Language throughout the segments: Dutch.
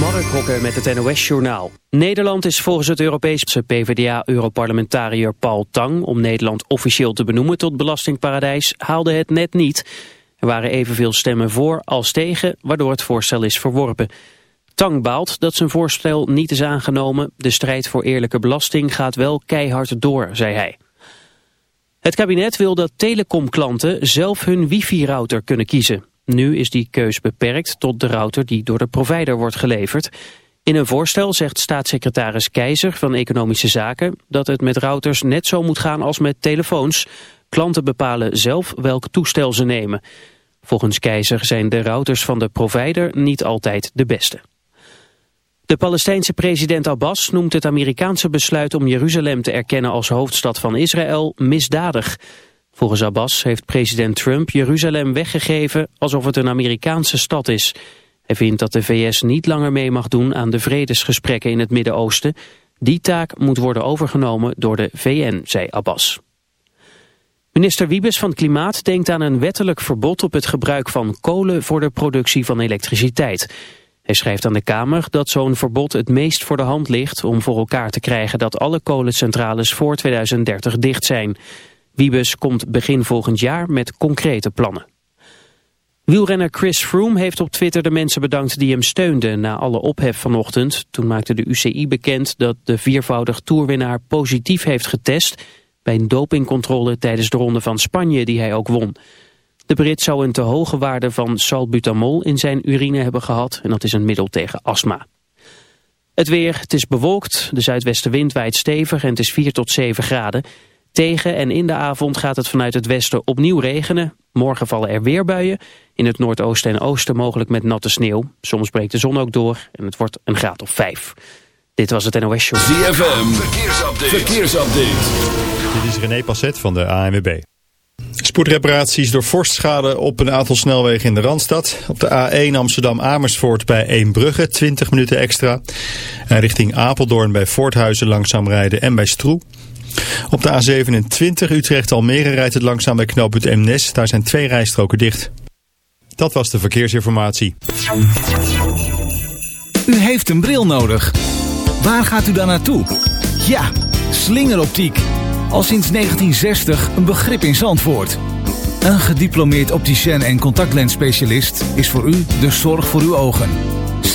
Mark Hokke met het NOS-journaal. Nederland is volgens het Europese PvdA-europarlementariër Paul Tang... om Nederland officieel te benoemen tot belastingparadijs, haalde het net niet. Er waren evenveel stemmen voor als tegen, waardoor het voorstel is verworpen. Tang baalt dat zijn voorstel niet is aangenomen. De strijd voor eerlijke belasting gaat wel keihard door, zei hij. Het kabinet wil dat telecomklanten zelf hun wifi-router kunnen kiezen. Nu is die keus beperkt tot de router die door de provider wordt geleverd. In een voorstel zegt staatssecretaris Keizer van Economische Zaken... dat het met routers net zo moet gaan als met telefoons. Klanten bepalen zelf welk toestel ze nemen. Volgens Keizer zijn de routers van de provider niet altijd de beste. De Palestijnse president Abbas noemt het Amerikaanse besluit om Jeruzalem te erkennen als hoofdstad van Israël misdadig. Volgens Abbas heeft president Trump Jeruzalem weggegeven alsof het een Amerikaanse stad is. Hij vindt dat de VS niet langer mee mag doen aan de vredesgesprekken in het Midden-Oosten. Die taak moet worden overgenomen door de VN, zei Abbas. Minister Wiebes van Klimaat denkt aan een wettelijk verbod op het gebruik van kolen voor de productie van elektriciteit. Hij schrijft aan de Kamer dat zo'n verbod het meest voor de hand ligt om voor elkaar te krijgen dat alle kolencentrales voor 2030 dicht zijn. Wiebes komt begin volgend jaar met concrete plannen. Wielrenner Chris Froome heeft op Twitter de mensen bedankt die hem steunden na alle ophef vanochtend. Toen maakte de UCI bekend dat de viervoudig toerwinnaar positief heeft getest bij een dopingcontrole tijdens de ronde van Spanje die hij ook won. De Brit zou een te hoge waarde van salbutamol in zijn urine hebben gehad en dat is een middel tegen astma. Het weer, het is bewolkt, de zuidwestenwind waait stevig en het is 4 tot 7 graden. Tegen en in de avond gaat het vanuit het westen opnieuw regenen. Morgen vallen er weer buien. In het noordoosten en oosten mogelijk met natte sneeuw. Soms breekt de zon ook door en het wordt een graad of vijf. Dit was het NOS Show. ZFM, verkeersupdate. verkeersupdate. Dit is René Passet van de ANWB. Spoedreparaties door vorstschade op een aantal snelwegen in de Randstad. Op de A1 Amsterdam-Amersfoort bij Eembrugge 20 minuten extra. En richting Apeldoorn bij Voorthuizen langzaam rijden en bij Stroe. Op de A27 Utrecht-Almere rijdt het langzaam bij knooppunt Eemnes. Daar zijn twee rijstroken dicht. Dat was de verkeersinformatie. U heeft een bril nodig. Waar gaat u dan naartoe? Ja, slingeroptiek. Al sinds 1960 een begrip in Zandvoort. Een gediplomeerd opticien en contactlensspecialist is voor u de zorg voor uw ogen.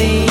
be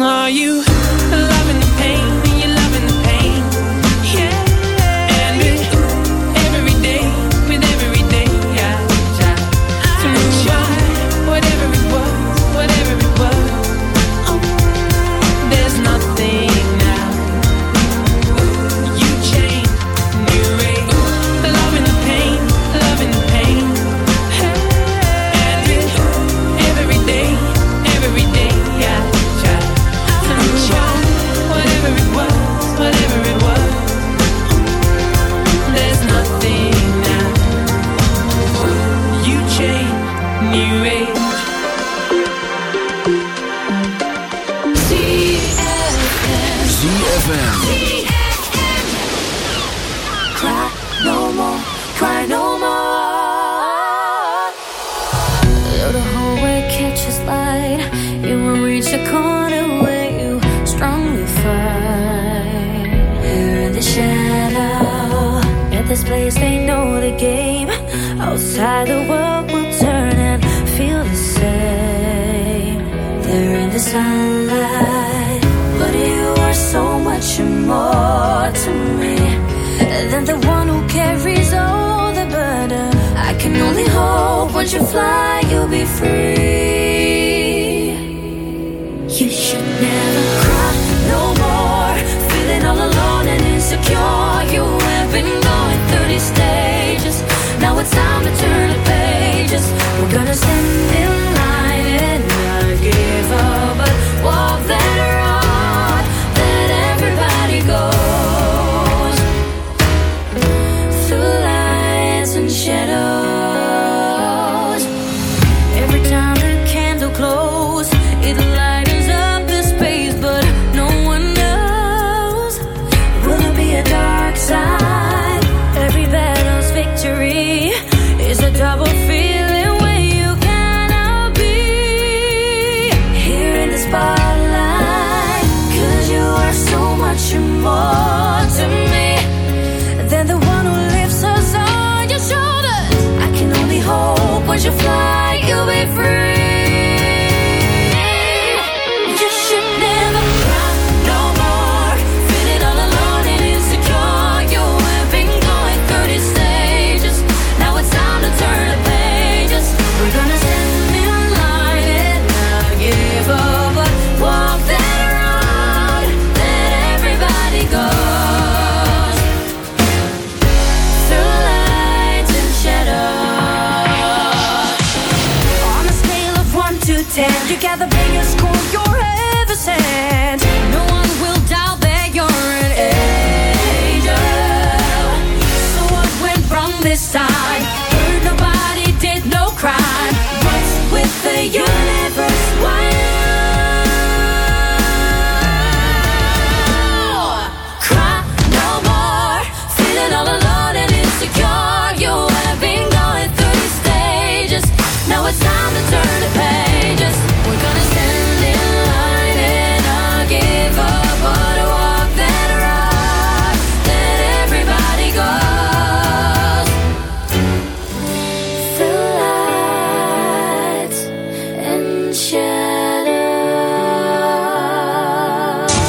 Are you?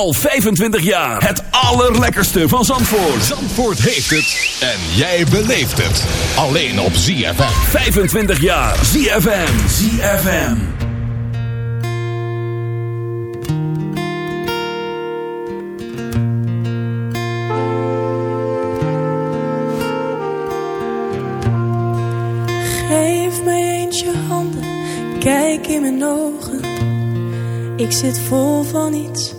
Al 25 jaar. Het allerlekkerste van Zandvoort. Zandvoort heeft het. En jij beleeft het. Alleen op ZFM. 25 jaar. ZFM. ZFM. Geef mij eens je handen, kijk in mijn ogen. Ik zit vol van iets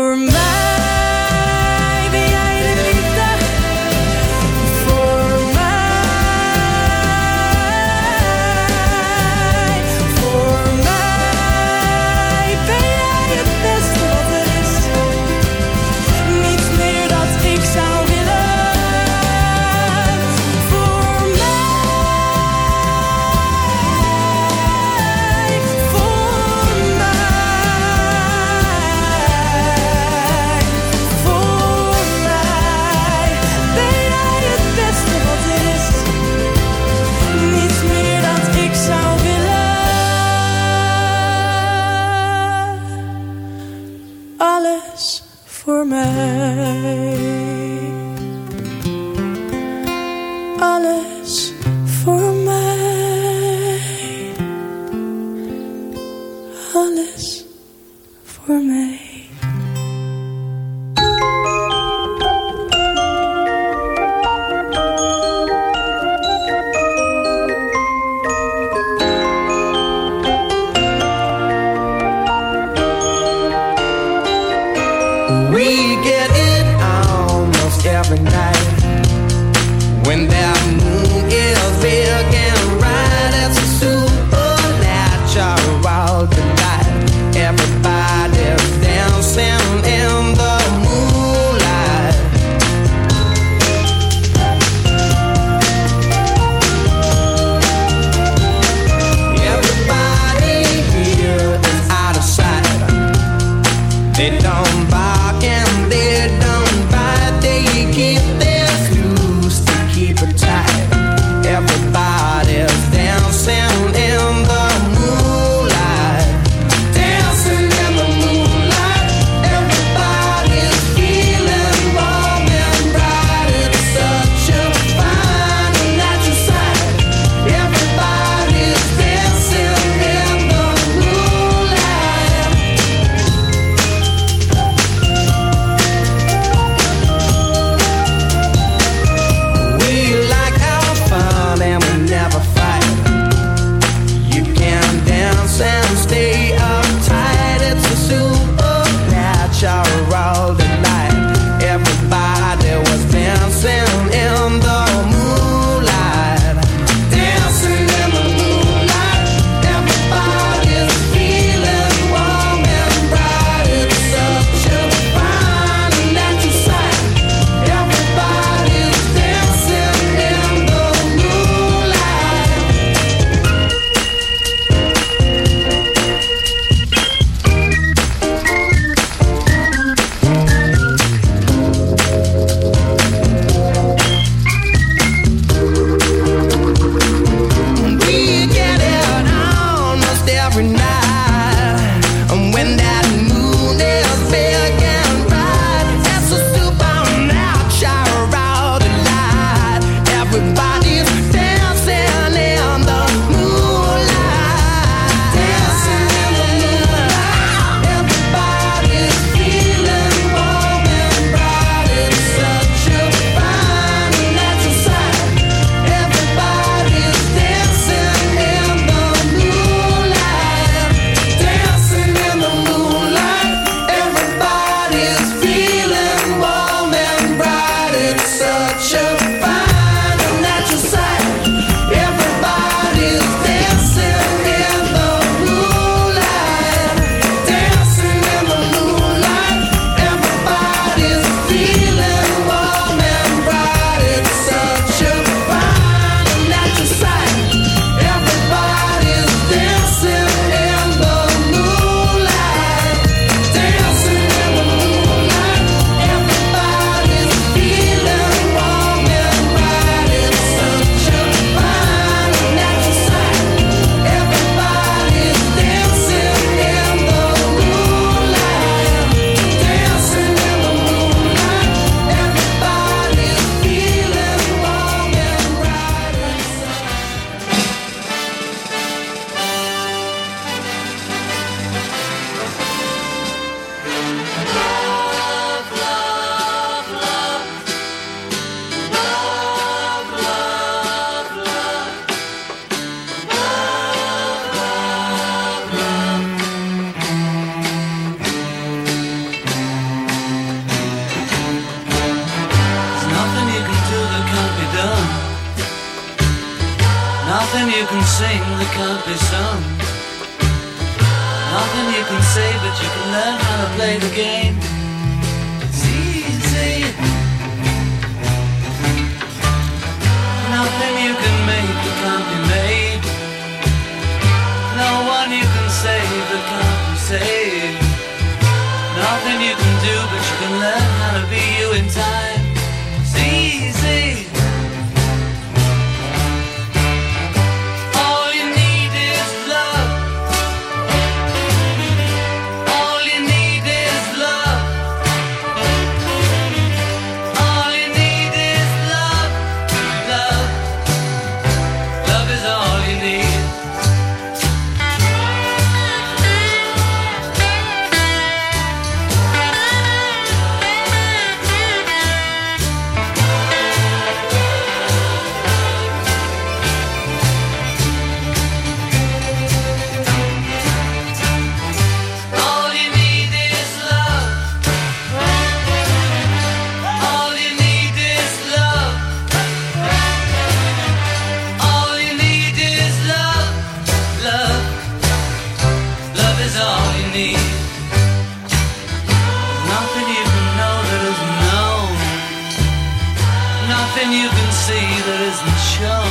that isn't shown.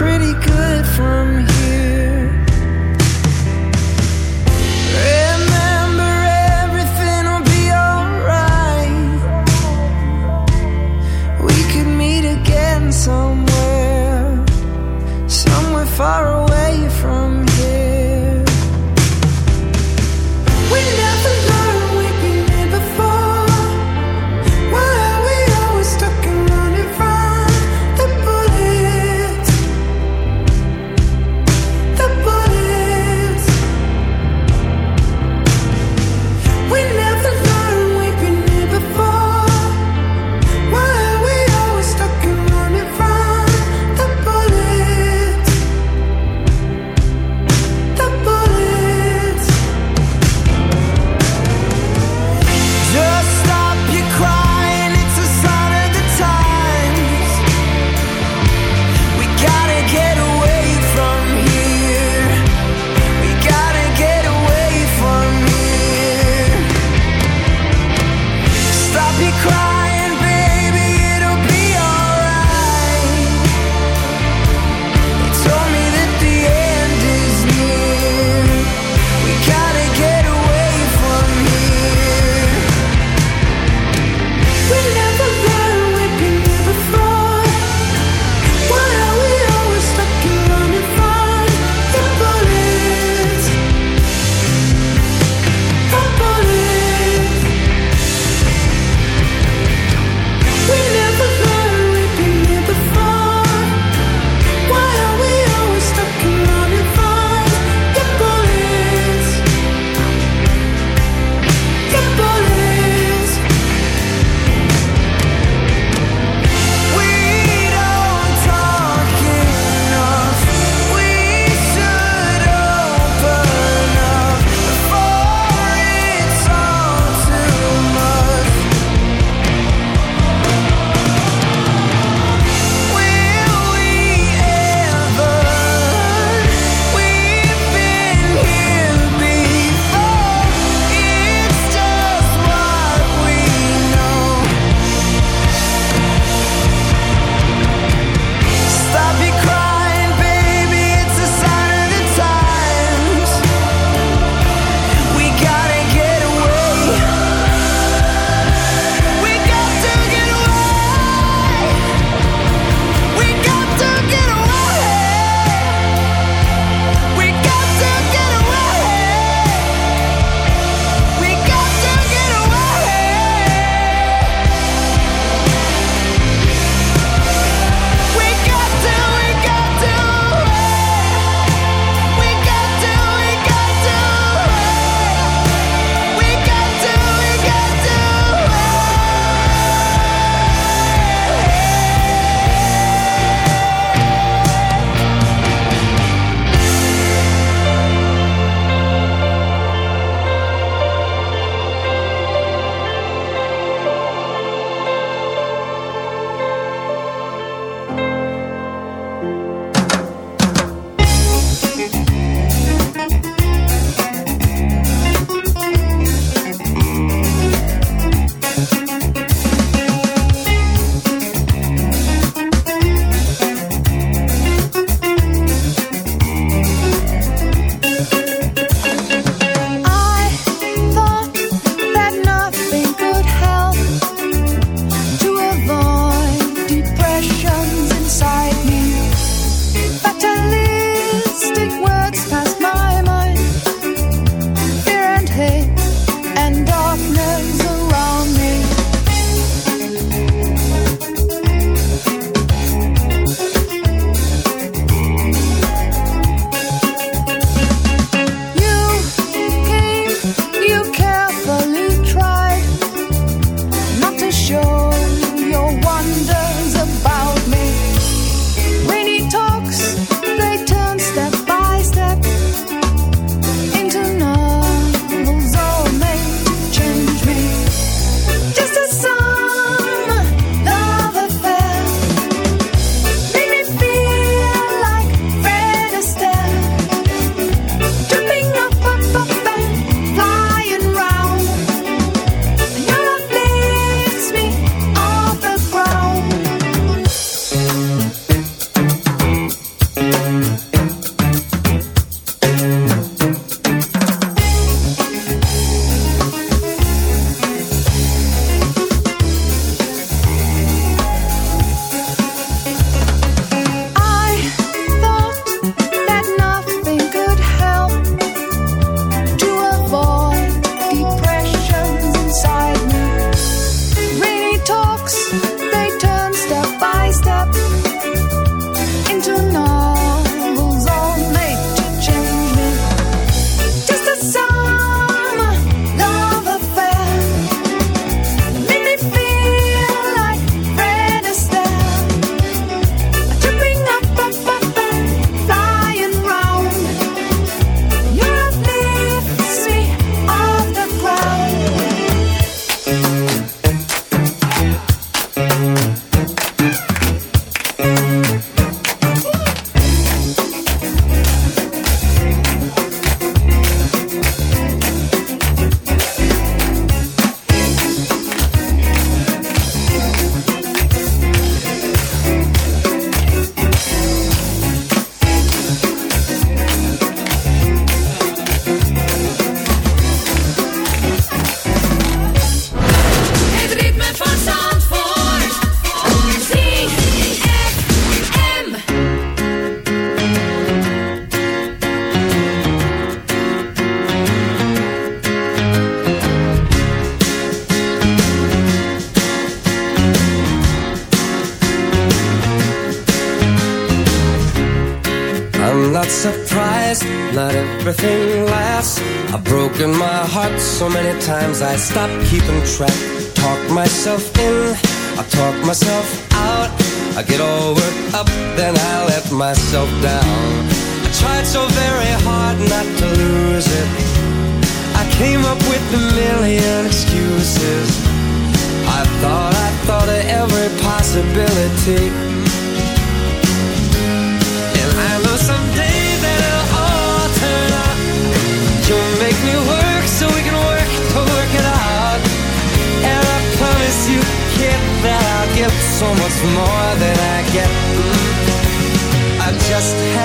pretty good for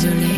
désolée.